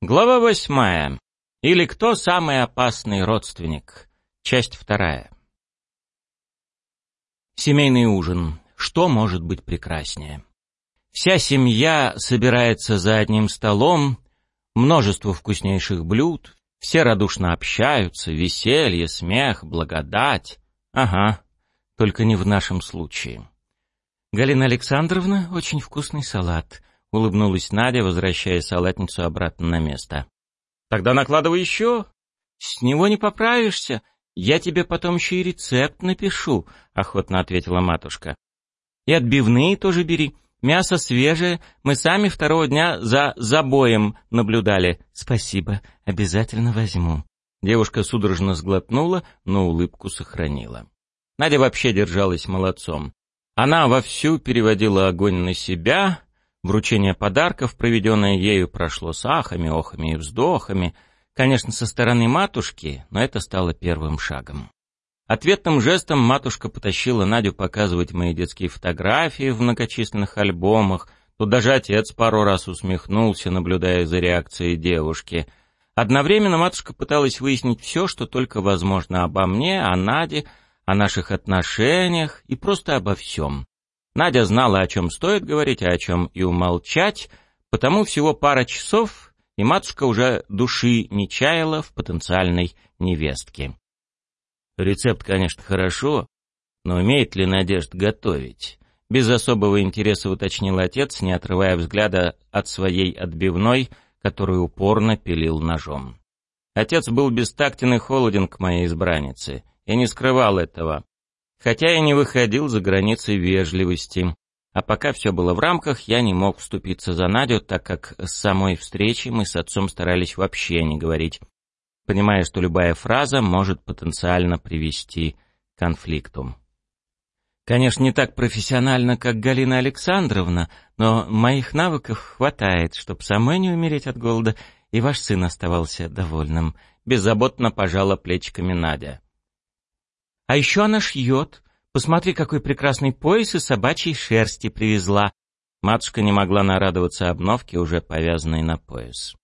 Глава восьмая. Или кто самый опасный родственник? Часть вторая. Семейный ужин. Что может быть прекраснее? Вся семья собирается за одним столом, множество вкуснейших блюд, все радушно общаются, веселье, смех, благодать. Ага, только не в нашем случае. Галина Александровна, очень вкусный салат. — улыбнулась Надя, возвращая салатницу обратно на место. «Тогда накладывай еще. С него не поправишься. Я тебе потом еще и рецепт напишу», — охотно ответила матушка. «И отбивные тоже бери. Мясо свежее. Мы сами второго дня за забоем наблюдали. Спасибо. Обязательно возьму». Девушка судорожно сглотнула, но улыбку сохранила. Надя вообще держалась молодцом. Она вовсю переводила огонь на себя, Вручение подарков, проведенное ею, прошло с ахами, охами и вздохами. Конечно, со стороны матушки, но это стало первым шагом. Ответным жестом матушка потащила Надю показывать мои детские фотографии в многочисленных альбомах. Тут даже отец пару раз усмехнулся, наблюдая за реакцией девушки. Одновременно матушка пыталась выяснить все, что только возможно обо мне, о Наде, о наших отношениях и просто обо всем. Надя знала, о чем стоит говорить, а о чем и умолчать, потому всего пара часов, и матушка уже души не чаяла в потенциальной невестке. Рецепт, конечно, хорошо, но умеет ли Надежда готовить? Без особого интереса уточнил отец, не отрывая взгляда от своей отбивной, которую упорно пилил ножом. Отец был бестактен и холоден к моей избраннице. Я не скрывал этого хотя и не выходил за границы вежливости. А пока все было в рамках, я не мог вступиться за Надю, так как с самой встречи мы с отцом старались вообще не говорить, понимая, что любая фраза может потенциально привести к конфликту. Конечно, не так профессионально, как Галина Александровна, но моих навыков хватает, чтобы самой не умереть от голода, и ваш сын оставался довольным. Беззаботно пожала плечиками Надя. А еще она шьет. Посмотри, какой прекрасный пояс из собачьей шерсти привезла. Матушка не могла нарадоваться обновке, уже повязанной на пояс.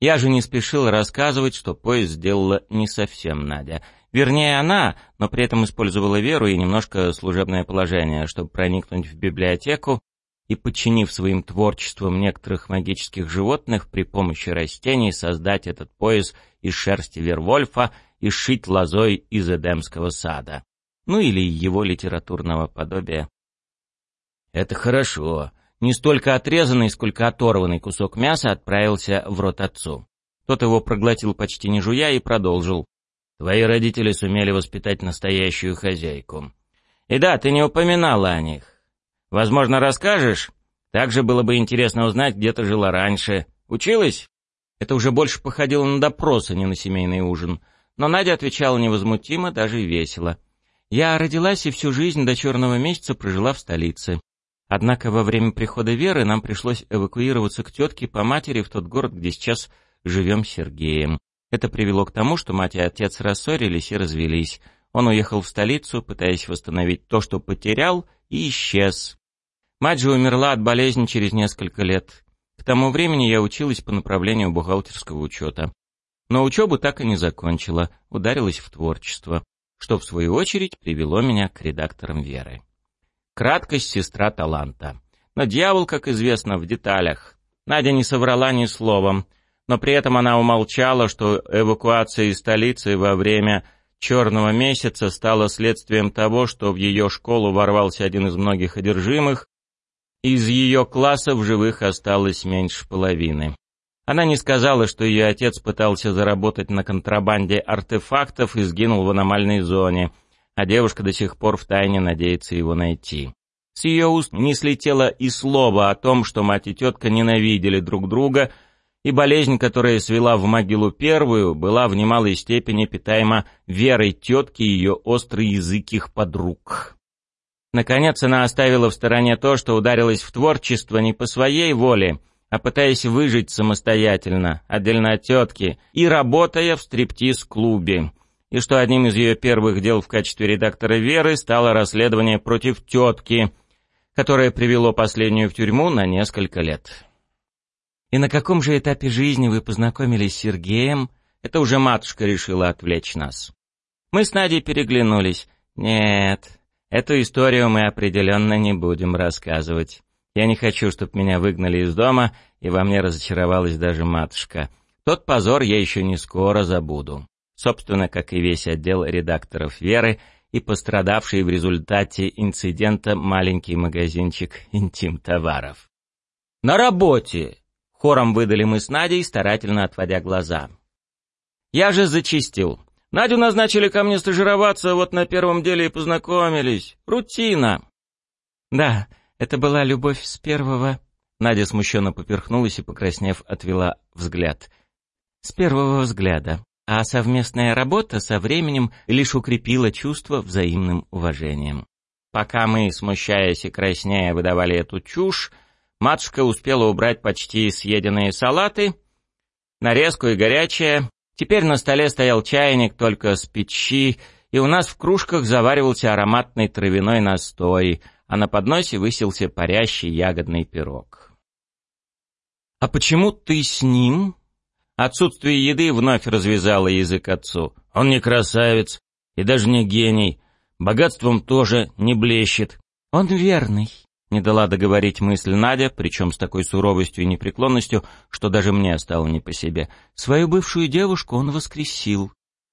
Я же не спешил рассказывать, что пояс сделала не совсем Надя. Вернее, она, но при этом использовала веру и немножко служебное положение, чтобы проникнуть в библиотеку и, подчинив своим творчеством некоторых магических животных, при помощи растений создать этот пояс из шерсти Вервольфа и сшить лозой из Эдемского сада. Ну или его литературного подобия. Это хорошо. Не столько отрезанный, сколько оторванный кусок мяса отправился в рот отцу. Тот его проглотил почти не жуя и продолжил. Твои родители сумели воспитать настоящую хозяйку. И да, ты не упоминала о них. Возможно, расскажешь? Также было бы интересно узнать, где ты жила раньше. Училась? Это уже больше походило на допрос, а не на семейный ужин. Но Надя отвечала невозмутимо, даже весело. «Я родилась и всю жизнь до черного месяца прожила в столице. Однако во время прихода Веры нам пришлось эвакуироваться к тетке по матери в тот город, где сейчас живем Сергеем. Это привело к тому, что мать и отец рассорились и развелись. Он уехал в столицу, пытаясь восстановить то, что потерял, и исчез. Мать же умерла от болезни через несколько лет. К тому времени я училась по направлению бухгалтерского учета. Но учебу так и не закончила, ударилась в творчество, что в свою очередь привело меня к редакторам Веры. Краткость сестра таланта. Но дьявол, как известно, в деталях. Надя не соврала ни словом, но при этом она умолчала, что эвакуация из столицы во время черного месяца стала следствием того, что в ее школу ворвался один из многих одержимых, из ее класса в живых осталось меньше половины. Она не сказала, что ее отец пытался заработать на контрабанде артефактов и сгинул в аномальной зоне, а девушка до сих пор втайне надеется его найти. С ее уст не слетело и слова о том, что мать и тетка ненавидели друг друга, и болезнь, которая свела в могилу первую, была в немалой степени питаема верой тетки и ее острый язык их подруг. Наконец она оставила в стороне то, что ударилась в творчество не по своей воле, а пытаясь выжить самостоятельно, отдельно от тетки, и работая в стриптиз-клубе. И что одним из ее первых дел в качестве редактора «Веры» стало расследование против тетки, которое привело последнюю в тюрьму на несколько лет. И на каком же этапе жизни вы познакомились с Сергеем? Это уже матушка решила отвлечь нас. Мы с Надей переглянулись. Нет, эту историю мы определенно не будем рассказывать. Я не хочу, чтобы меня выгнали из дома, и во мне разочаровалась даже матушка. Тот позор я еще не скоро забуду. Собственно, как и весь отдел редакторов «Веры», и пострадавший в результате инцидента маленький магазинчик интим-товаров. «На работе!» — хором выдали мы с Надей, старательно отводя глаза. «Я же зачистил. Надю назначили ко мне стажироваться, вот на первом деле и познакомились. Рутина!» «Да, это была любовь с первого...» Надя смущенно поперхнулась и, покраснев, отвела взгляд. «С первого взгляда а совместная работа со временем лишь укрепила чувство взаимным уважением. Пока мы, смущаясь и краснея, выдавали эту чушь, матушка успела убрать почти съеденные салаты, нарезку и горячее. Теперь на столе стоял чайник только с печи, и у нас в кружках заваривался ароматный травяной настой, а на подносе высился парящий ягодный пирог. «А почему ты с ним?» Отсутствие еды вновь развязало язык отцу. Он не красавец и даже не гений. Богатством тоже не блещет. Он верный. Не дала договорить мысль Надя, причем с такой суровостью и непреклонностью, что даже мне стало не по себе. Свою бывшую девушку он воскресил.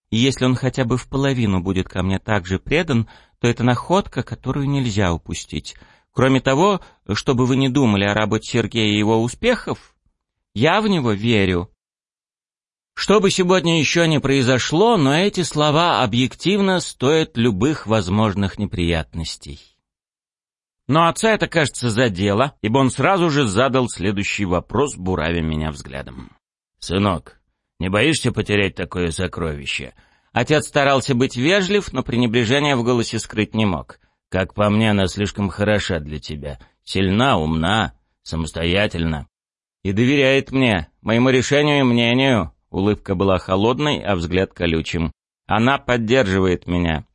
И если он хотя бы в половину будет ко мне так же предан, то это находка, которую нельзя упустить. Кроме того, чтобы вы не думали о работе Сергея и его успехов, я в него верю. Что бы сегодня еще не произошло, но эти слова объективно стоят любых возможных неприятностей. Но отца это, кажется, задело, ибо он сразу же задал следующий вопрос, буравя меня взглядом. «Сынок, не боишься потерять такое сокровище?» Отец старался быть вежлив, но пренебрежение в голосе скрыть не мог. «Как по мне, она слишком хороша для тебя. Сильна, умна, самостоятельна. И доверяет мне, моему решению и мнению. Улыбка была холодной, а взгляд колючим. Она поддерживает меня.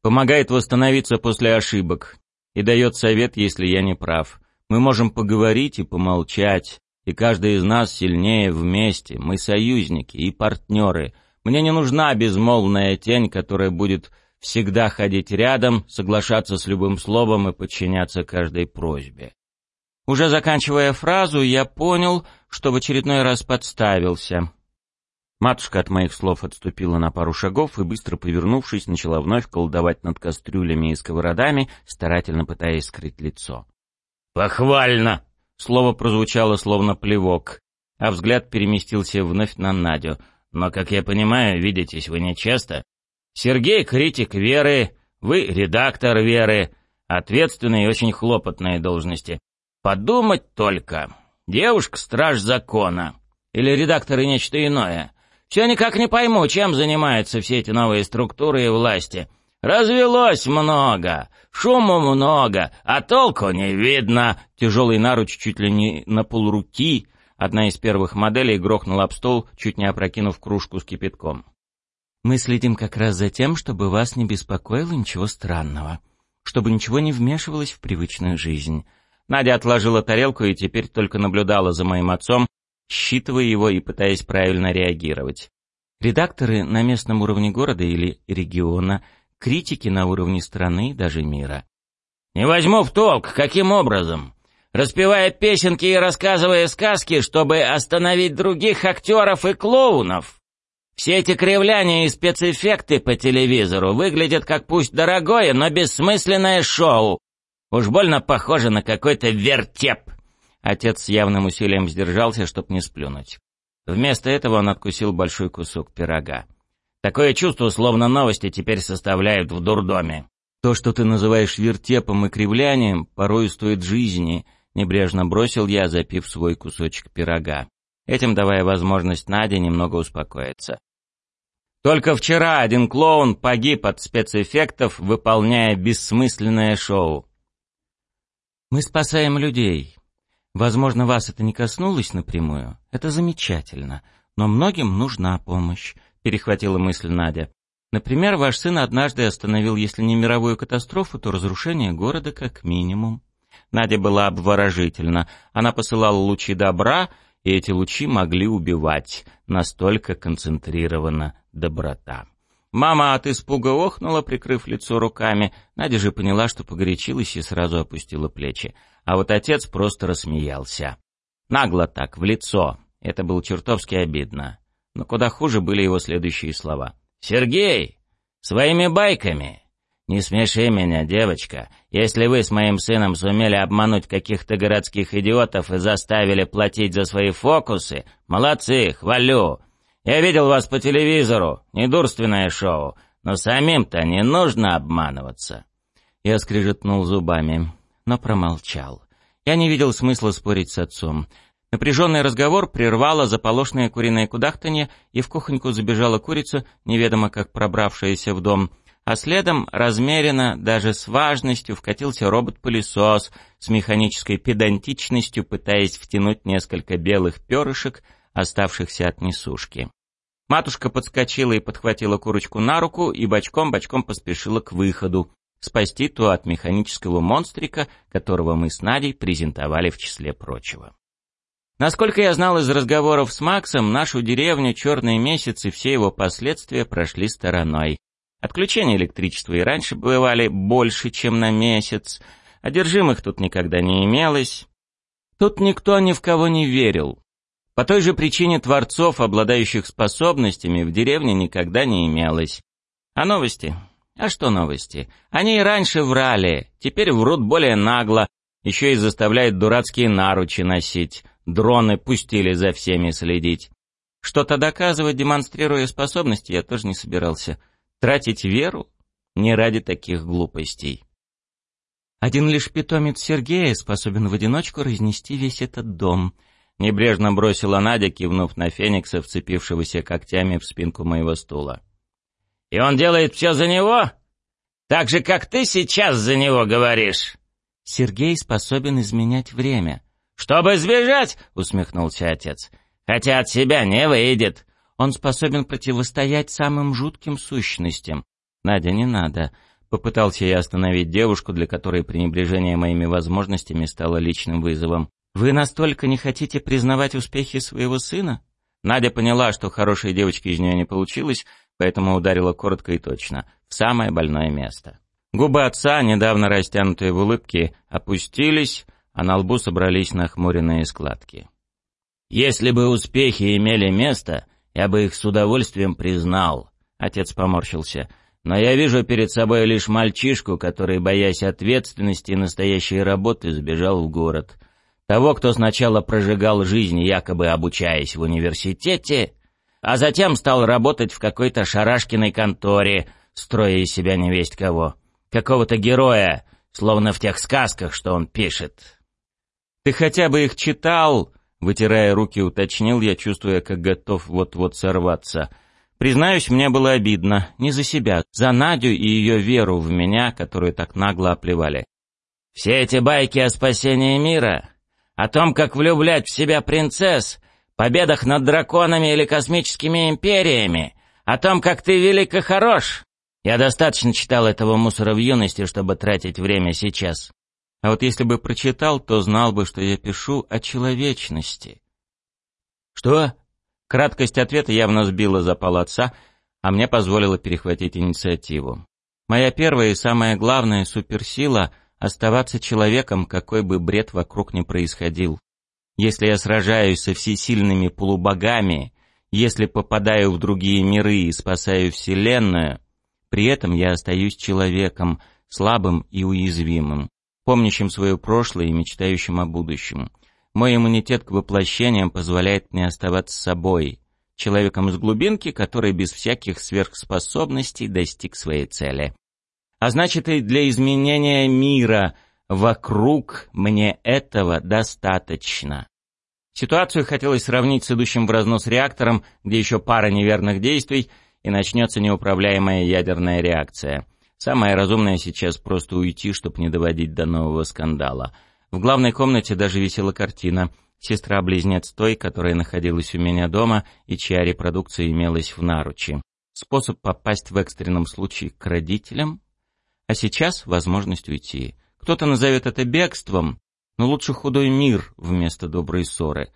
Помогает восстановиться после ошибок. И дает совет, если я не прав. Мы можем поговорить и помолчать. И каждый из нас сильнее вместе. Мы союзники и партнеры. Мне не нужна безмолвная тень, которая будет всегда ходить рядом, соглашаться с любым словом и подчиняться каждой просьбе. Уже заканчивая фразу, я понял, что в очередной раз подставился. Матушка от моих слов отступила на пару шагов и, быстро повернувшись, начала вновь колдовать над кастрюлями и сковородами, старательно пытаясь скрыть лицо. «Похвально!» — слово прозвучало словно плевок, а взгляд переместился вновь на Надю. «Но, как я понимаю, видитесь вы не часто. Сергей — критик Веры, вы — редактор Веры, ответственные и очень хлопотные должности. Подумать только, девушка — страж закона, или редактор и нечто иное». Все никак не пойму, чем занимаются все эти новые структуры и власти. Развелось много, шуму много, а толку не видно. Тяжелый наруч чуть ли не на полруки. Одна из первых моделей грохнула об стол, чуть не опрокинув кружку с кипятком. Мы следим как раз за тем, чтобы вас не беспокоило ничего странного, чтобы ничего не вмешивалось в привычную жизнь. Надя отложила тарелку и теперь только наблюдала за моим отцом, считывая его и пытаясь правильно реагировать. Редакторы на местном уровне города или региона, критики на уровне страны и даже мира. «Не возьму в толк, каким образом? Распевая песенки и рассказывая сказки, чтобы остановить других актеров и клоунов?» Все эти кривляния и спецэффекты по телевизору выглядят как пусть дорогое, но бессмысленное шоу. Уж больно похоже на какой-то вертеп. Отец с явным усилием сдержался, чтоб не сплюнуть. Вместо этого он откусил большой кусок пирога. Такое чувство, словно новости теперь составляют в дурдоме. То, что ты называешь вертепом и кривлянием, порой стоит жизни, небрежно бросил я, запив свой кусочек пирога. Этим давая возможность Наде немного успокоиться. Только вчера один клоун погиб от спецэффектов, выполняя бессмысленное шоу. Мы спасаем людей, Возможно, вас это не коснулось напрямую. Это замечательно. Но многим нужна помощь, перехватила мысль Надя. Например, ваш сын однажды остановил, если не мировую катастрофу, то разрушение города как минимум. Надя была обворожительна. Она посылала лучи добра, и эти лучи могли убивать. Настолько концентрирована доброта. Мама от испуга охнула, прикрыв лицо руками. Надя же поняла, что погорячилась и сразу опустила плечи. А вот отец просто рассмеялся. Нагло так, в лицо. Это было чертовски обидно. Но куда хуже были его следующие слова. «Сергей! Своими байками!» «Не смеши меня, девочка. Если вы с моим сыном сумели обмануть каких-то городских идиотов и заставили платить за свои фокусы, молодцы, хвалю. Я видел вас по телевизору, недурственное шоу, но самим-то не нужно обманываться». Я скрежетнул зубами, но промолчал. Я не видел смысла спорить с отцом. Напряженный разговор прервало заполошное куриное кудахтанье, и в кухоньку забежала курица, неведомо как пробравшаяся в дом — а следом размеренно, даже с важностью, вкатился робот-пылесос с механической педантичностью, пытаясь втянуть несколько белых перышек, оставшихся от несушки. Матушка подскочила и подхватила курочку на руку и бочком-бочком поспешила к выходу, спасти ту от механического монстрика, которого мы с Надей презентовали в числе прочего. Насколько я знал из разговоров с Максом, нашу деревню «Черный месяц» и все его последствия прошли стороной. Отключения электричества и раньше бывали больше, чем на месяц. Одержимых тут никогда не имелось. Тут никто ни в кого не верил. По той же причине творцов, обладающих способностями, в деревне никогда не имелось. А новости? А что новости? Они и раньше врали, теперь врут более нагло, еще и заставляют дурацкие наручи носить. Дроны пустили за всеми следить. Что-то доказывать, демонстрируя способности, я тоже не собирался. Тратить веру? Не ради таких глупостей. Один лишь питомец Сергея способен в одиночку разнести весь этот дом. Небрежно бросила Надя, кивнув на Феникса, вцепившегося когтями в спинку моего стула. «И он делает все за него? Так же, как ты сейчас за него говоришь?» Сергей способен изменять время. «Чтобы сбежать!» — усмехнулся отец. «Хотя от себя не выйдет. Он способен противостоять самым жутким сущностям. Надя, не надо. Попытался я остановить девушку, для которой пренебрежение моими возможностями стало личным вызовом. Вы настолько не хотите признавать успехи своего сына? Надя поняла, что хорошей девочки из нее не получилось, поэтому ударила коротко и точно, в самое больное место. Губы отца, недавно растянутые в улыбке, опустились, а на лбу собрались нахмуренные складки. «Если бы успехи имели место, я бы их с удовольствием признал. Отец поморщился. Но я вижу перед собой лишь мальчишку, который, боясь ответственности и настоящей работы, сбежал в город. Того, кто сначала прожигал жизнь, якобы обучаясь в университете, а затем стал работать в какой-то шарашкиной конторе, строя из себя невесть кого. Какого-то героя, словно в тех сказках, что он пишет. «Ты хотя бы их читал?» Вытирая руки, уточнил я, чувствуя, как готов вот-вот сорваться. Признаюсь, мне было обидно. Не за себя, за Надю и ее веру в меня, которую так нагло оплевали. «Все эти байки о спасении мира, о том, как влюблять в себя принцесс, победах над драконами или космическими империями, о том, как ты велик и хорош. Я достаточно читал этого мусора в юности, чтобы тратить время сейчас. А вот если бы прочитал, то знал бы, что я пишу о человечности. Что? Краткость ответа явно сбила запал отца, а мне позволила перехватить инициативу. Моя первая и самая главная суперсила — оставаться человеком, какой бы бред вокруг ни происходил. Если я сражаюсь со всесильными полубогами, если попадаю в другие миры и спасаю Вселенную, при этом я остаюсь человеком, слабым и уязвимым помнящим свое прошлое и мечтающим о будущем. Мой иммунитет к воплощениям позволяет мне оставаться собой, человеком из глубинки, который без всяких сверхспособностей достиг своей цели. А значит, и для изменения мира вокруг мне этого достаточно. Ситуацию хотелось сравнить с идущим в разнос реактором, где еще пара неверных действий, и начнется неуправляемая ядерная реакция. Самое разумное сейчас просто уйти, чтобы не доводить до нового скандала. В главной комнате даже висела картина. Сестра-близнец той, которая находилась у меня дома и чья репродукция имелась в наруче. Способ попасть в экстренном случае к родителям, а сейчас возможность уйти. Кто-то назовет это бегством, но лучше худой мир вместо доброй ссоры.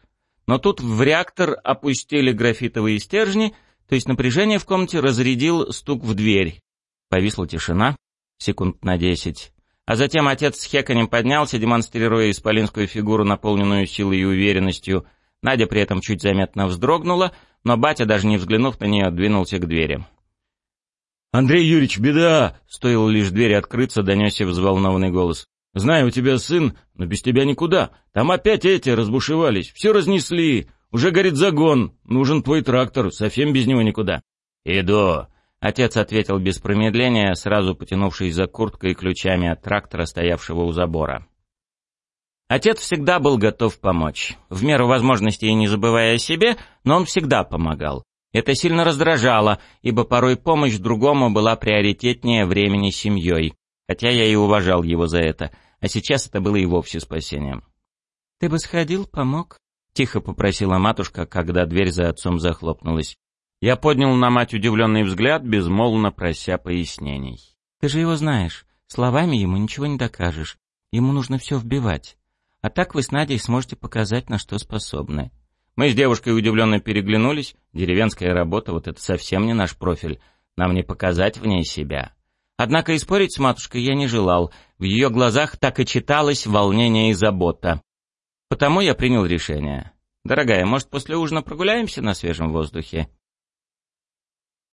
Но тут в реактор опустили графитовые стержни, то есть напряжение в комнате разрядил стук в дверь. Повисла тишина, секунд на десять. А затем отец с хеканем поднялся, демонстрируя исполинскую фигуру, наполненную силой и уверенностью. Надя при этом чуть заметно вздрогнула, но батя, даже не взглянув на нее, двинулся к двери. «Андрей Юрьевич, беда!» — стоило лишь двери открыться, донесся взволнованный голос. «Знаю, у тебя сын, но без тебя никуда. Там опять эти разбушевались, все разнесли. Уже горит загон, нужен твой трактор, совсем без него никуда». «Иду!» Отец ответил без промедления, сразу потянувшись за курткой и ключами от трактора, стоявшего у забора. Отец всегда был готов помочь. В меру возможностей и не забывая о себе, но он всегда помогал. Это сильно раздражало, ибо порой помощь другому была приоритетнее времени семьей. Хотя я и уважал его за это, а сейчас это было и вовсе спасением. «Ты бы сходил, помог?» — тихо попросила матушка, когда дверь за отцом захлопнулась. Я поднял на мать удивленный взгляд, безмолвно прося пояснений. «Ты же его знаешь. Словами ему ничего не докажешь. Ему нужно все вбивать. А так вы с Надей сможете показать, на что способны». Мы с девушкой удивленно переглянулись. Деревенская работа — вот это совсем не наш профиль. Нам не показать в ней себя. Однако и спорить с матушкой я не желал. В ее глазах так и читалось волнение и забота. Потому я принял решение. «Дорогая, может, после ужина прогуляемся на свежем воздухе?»